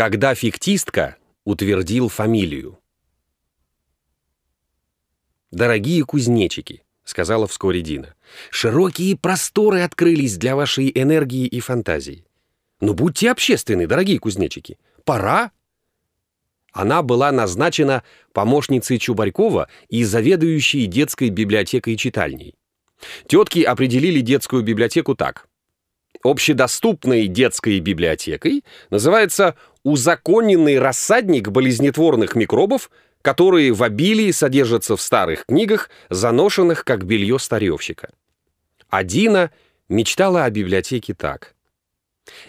Когда фиктистка утвердил фамилию. «Дорогие кузнечики», — сказала вскоре Дина, — «широкие просторы открылись для вашей энергии и фантазии. Ну, будьте общественны, дорогие кузнечики. Пора!» Она была назначена помощницей Чубарькова и заведующей детской библиотекой и читальней. Тетки определили детскую библиотеку так. Общедоступной детской библиотекой называется узаконенный рассадник болезнетворных микробов, которые в обилии содержатся в старых книгах, заношенных как белье старьевщика. А Дина мечтала о библиотеке так.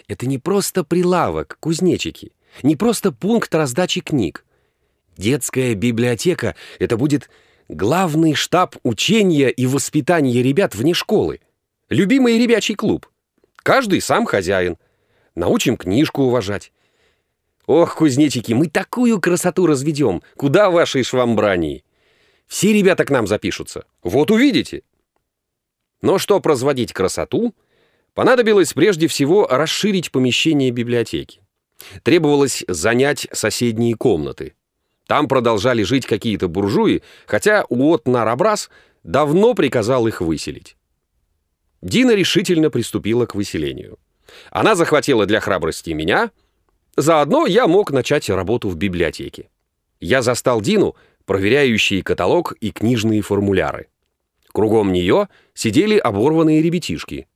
Это не просто прилавок, кузнечики, не просто пункт раздачи книг. Детская библиотека — это будет главный штаб учения и воспитания ребят вне школы. Любимый ребячий клуб. Каждый сам хозяин. Научим книжку уважать. Ох, кузнечики, мы такую красоту разведем. Куда вашей швамбрании? Все ребята к нам запишутся. Вот увидите. Но чтобы разводить красоту, понадобилось прежде всего расширить помещение библиотеки. Требовалось занять соседние комнаты. Там продолжали жить какие-то буржуи, хотя Уот Нарабрас давно приказал их выселить. Дина решительно приступила к выселению. Она захватила для храбрости меня, заодно я мог начать работу в библиотеке. Я застал Дину, проверяющий каталог и книжные формуляры. Кругом нее сидели оборванные ребятишки.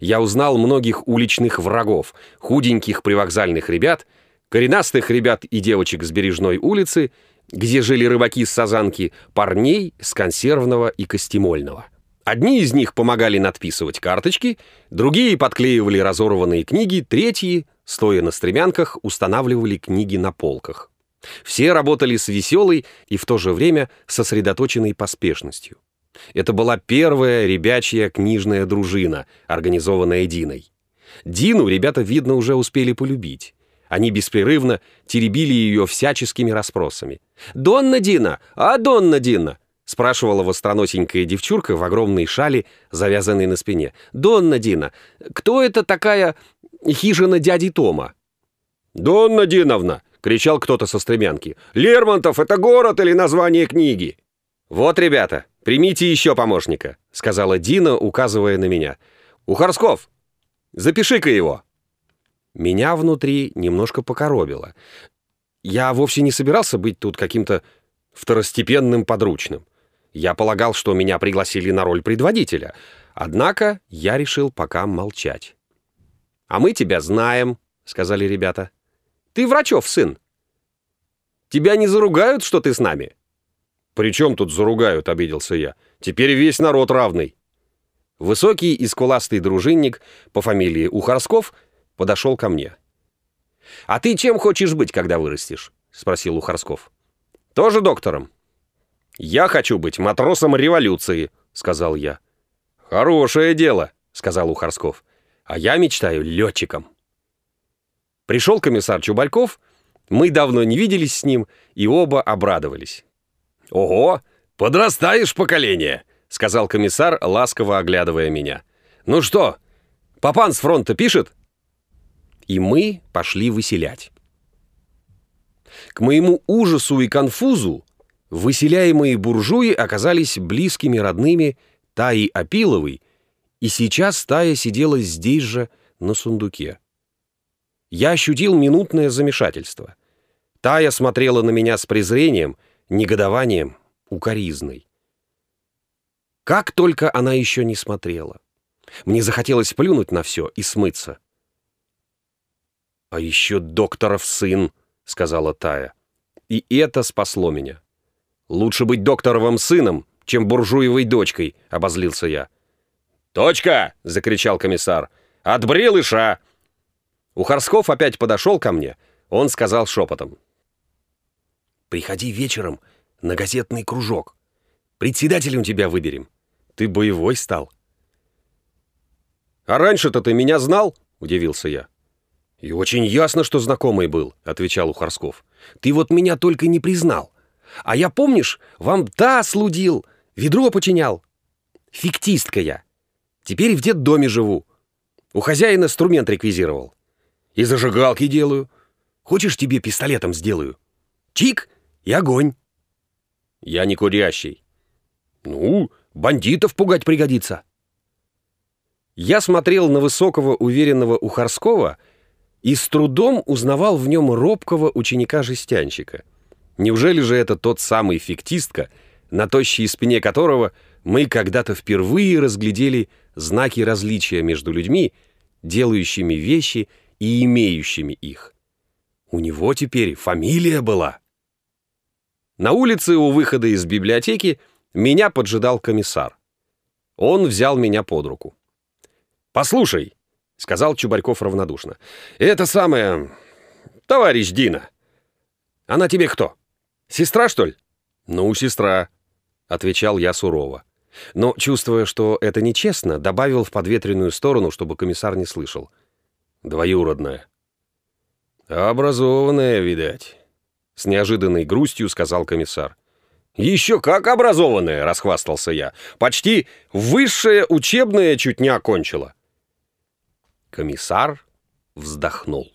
Я узнал многих уличных врагов, худеньких привокзальных ребят, коренастых ребят и девочек с Бережной улицы, где жили рыбаки с Сазанки, парней с консервного и костемольного. Одни из них помогали надписывать карточки, другие подклеивали разорванные книги, третьи, стоя на стремянках, устанавливали книги на полках. Все работали с веселой и в то же время сосредоточенной поспешностью. Это была первая ребячья книжная дружина, организованная Диной. Дину ребята, видно, уже успели полюбить. Они беспрерывно теребили ее всяческими расспросами. «Донна Дина! А Донна Дина!» Спрашивала востроносенькая девчурка в огромной шали, завязанной на спине. «Донна Дина, кто это такая хижина дяди Тома?» «Донна Диновна!» — кричал кто-то со стремянки. «Лермонтов — это город или название книги?» «Вот, ребята, примите еще помощника», — сказала Дина, указывая на меня. «Ухарсков, запиши-ка его». Меня внутри немножко покоробило. Я вовсе не собирался быть тут каким-то второстепенным подручным. Я полагал, что меня пригласили на роль предводителя, однако я решил пока молчать. «А мы тебя знаем», — сказали ребята. «Ты Врачев сын. Тебя не заругают, что ты с нами?» «При чем тут заругают?» — обиделся я. «Теперь весь народ равный». Высокий и скуластый дружинник по фамилии Ухарсков подошел ко мне. «А ты чем хочешь быть, когда вырастешь?» — спросил Ухарсков. «Тоже доктором?» «Я хочу быть матросом революции», — сказал я. «Хорошее дело», — сказал Ухарсков. «А я мечтаю летчиком». Пришел комиссар Чубальков, мы давно не виделись с ним, и оба обрадовались. «Ого, подрастаешь поколение», — сказал комиссар, ласково оглядывая меня. «Ну что, папан с фронта пишет?» И мы пошли выселять. К моему ужасу и конфузу Выселяемые буржуи оказались близкими родными Таи Апиловой, и сейчас Тая сидела здесь же, на сундуке. Я ощутил минутное замешательство. Тая смотрела на меня с презрением, негодованием, укоризной. Как только она еще не смотрела. Мне захотелось плюнуть на все и смыться. «А еще докторов сын», — сказала Тая. И это спасло меня. «Лучше быть докторовым сыном, чем буржуевой дочкой», — обозлился я. «Точка!» — закричал комиссар. «Отбрил иша!» Ухарсков опять подошел ко мне. Он сказал шепотом. «Приходи вечером на газетный кружок. Председателем тебя выберем. Ты боевой стал». «А раньше-то ты меня знал?» — удивился я. «И очень ясно, что знакомый был», — отвечал Ухарсков. «Ты вот меня только не признал. А я, помнишь, вам да слудил, ведро починял. Фиктистка я. Теперь в детдоме живу. У хозяина инструмент реквизировал. И зажигалки делаю. Хочешь, тебе пистолетом сделаю? Чик и огонь. Я не курящий. Ну, бандитов пугать пригодится. Я смотрел на высокого, уверенного Ухарского и с трудом узнавал в нем робкого ученика-жестянщика. Неужели же это тот самый фиктистка, на тощей спине которого мы когда-то впервые разглядели знаки различия между людьми, делающими вещи и имеющими их? У него теперь фамилия была. На улице у выхода из библиотеки меня поджидал комиссар. Он взял меня под руку. «Послушай», — сказал Чубарьков равнодушно, — «это самое... товарищ Дина. Она тебе кто? Сестра, что ли?» «Ну, сестра», — отвечал я сурово. Но, чувствуя, что это нечестно, добавил в подветренную сторону, чтобы комиссар не слышал. «Двоюродная». «Образованная, видать», — с неожиданной грустью сказал комиссар. «Еще как образованная!» — расхвастался я. «Почти высшее учебное чуть не окончила». Комиссар вздохнул.